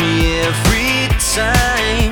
me every time.